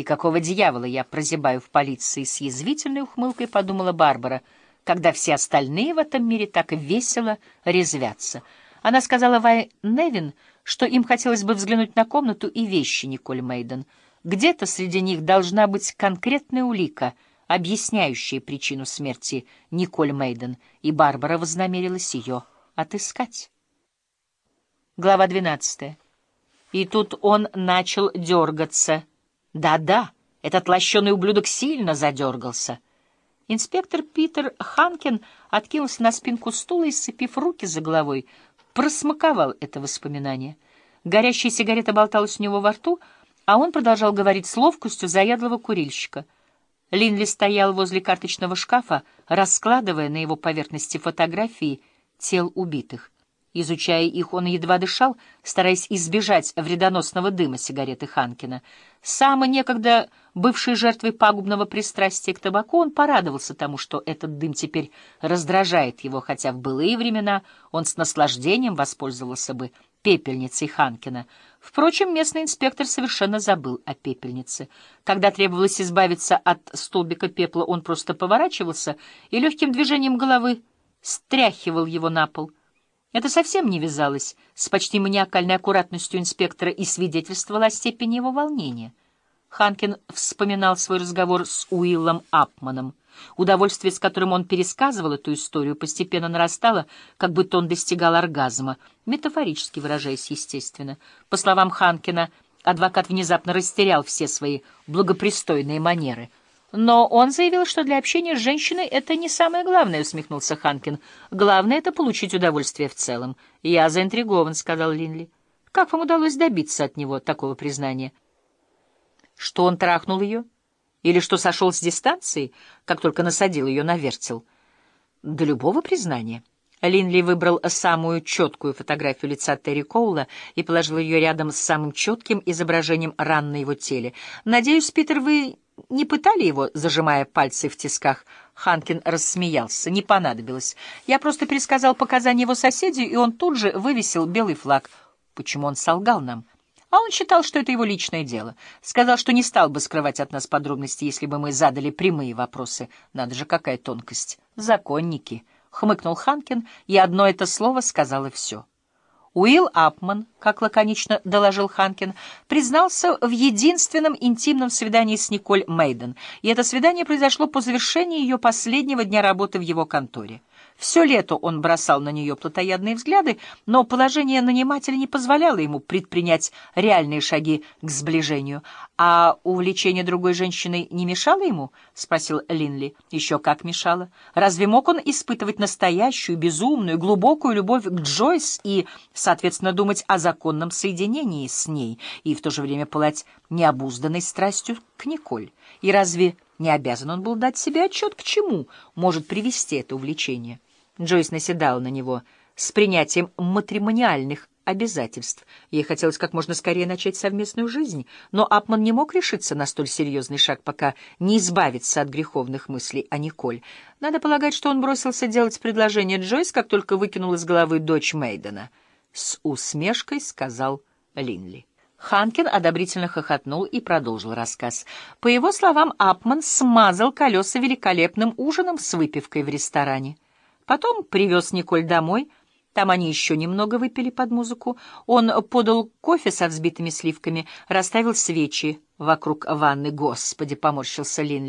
«И какого дьявола я прозябаю в полиции?» — с язвительной ухмылкой подумала Барбара, когда все остальные в этом мире так весело резвятся. Она сказала Вай Невин, что им хотелось бы взглянуть на комнату и вещи Николь Мейден. Где-то среди них должна быть конкретная улика, объясняющая причину смерти Николь Мейден, и Барбара вознамерилась ее отыскать. Глава двенадцатая. И тут он начал дергаться. Да-да, этот лощеный ублюдок сильно задергался. Инспектор Питер Ханкин откинулся на спинку стула и, сцепив руки за головой, просмаковал это воспоминание. Горящая сигарета болталась у него во рту, а он продолжал говорить с ловкостью заядлого курильщика. Линли стоял возле карточного шкафа, раскладывая на его поверхности фотографии тел убитых. Изучая их, он едва дышал, стараясь избежать вредоносного дыма сигареты Ханкина. Сам некогда бывший жертвой пагубного пристрастия к табаку, он порадовался тому, что этот дым теперь раздражает его, хотя в былые времена он с наслаждением воспользовался бы пепельницей Ханкина. Впрочем, местный инспектор совершенно забыл о пепельнице. Когда требовалось избавиться от столбика пепла, он просто поворачивался и легким движением головы стряхивал его на пол — это совсем не вязалось с почти маниакальной аккуратностью инспектора и свидетельствовало о степени его волнения. Ханкин вспоминал свой разговор с Уиллом Апманом. Удовольствие, с которым он пересказывал эту историю, постепенно нарастало, как будто он достигал оргазма, метафорически выражаясь естественно. По словам Ханкина, адвокат внезапно растерял все свои благопристойные манеры — но он заявил, что для общения с женщиной это не самое главное, — усмехнулся Ханкин. Главное — это получить удовольствие в целом. Я заинтригован, — сказал Линли. Как вам удалось добиться от него такого признания? Что он трахнул ее? Или что сошел с дистанции, как только насадил ее на вертел? До любого признания. Линли выбрал самую четкую фотографию лица Терри Коула и положил ее рядом с самым четким изображением ран на его теле. «Надеюсь, Питер, вы не пытали его, зажимая пальцы в тисках?» Ханкин рассмеялся. «Не понадобилось. Я просто пересказал показания его соседей, и он тут же вывесил белый флаг. Почему он солгал нам?» А он считал, что это его личное дело. Сказал, что не стал бы скрывать от нас подробности, если бы мы задали прямые вопросы. Надо же, какая тонкость. Законники. Хмыкнул Ханкин, и одно это слово сказала все. Уилл Апман, как лаконично доложил Ханкин, признался в единственном интимном свидании с Николь Мейден, и это свидание произошло по завершении ее последнего дня работы в его конторе. Все лето он бросал на нее плотоядные взгляды, но положение нанимателя не позволяло ему предпринять реальные шаги к сближению. «А увлечение другой женщиной не мешало ему?» — спросил Линли. «Еще как мешало. Разве мог он испытывать настоящую, безумную, глубокую любовь к Джойс и, соответственно, думать о законном соединении с ней и в то же время пылать необузданной страстью к Николь? И разве не обязан он был дать себе отчет, к чему может привести это увлечение?» Джойс наседала на него с принятием матримониальных обязательств. Ей хотелось как можно скорее начать совместную жизнь, но Апман не мог решиться на столь серьезный шаг, пока не избавиться от греховных мыслей о Николь. Надо полагать, что он бросился делать предложение Джойс, как только выкинул из головы дочь Мейдена. С усмешкой сказал Линли. Ханкин одобрительно хохотнул и продолжил рассказ. По его словам, Апман смазал колеса великолепным ужином с выпивкой в ресторане. Потом привез Николь домой. Там они еще немного выпили под музыку. Он подал кофе со взбитыми сливками, расставил свечи вокруг ванны. Господи, поморщился Линли.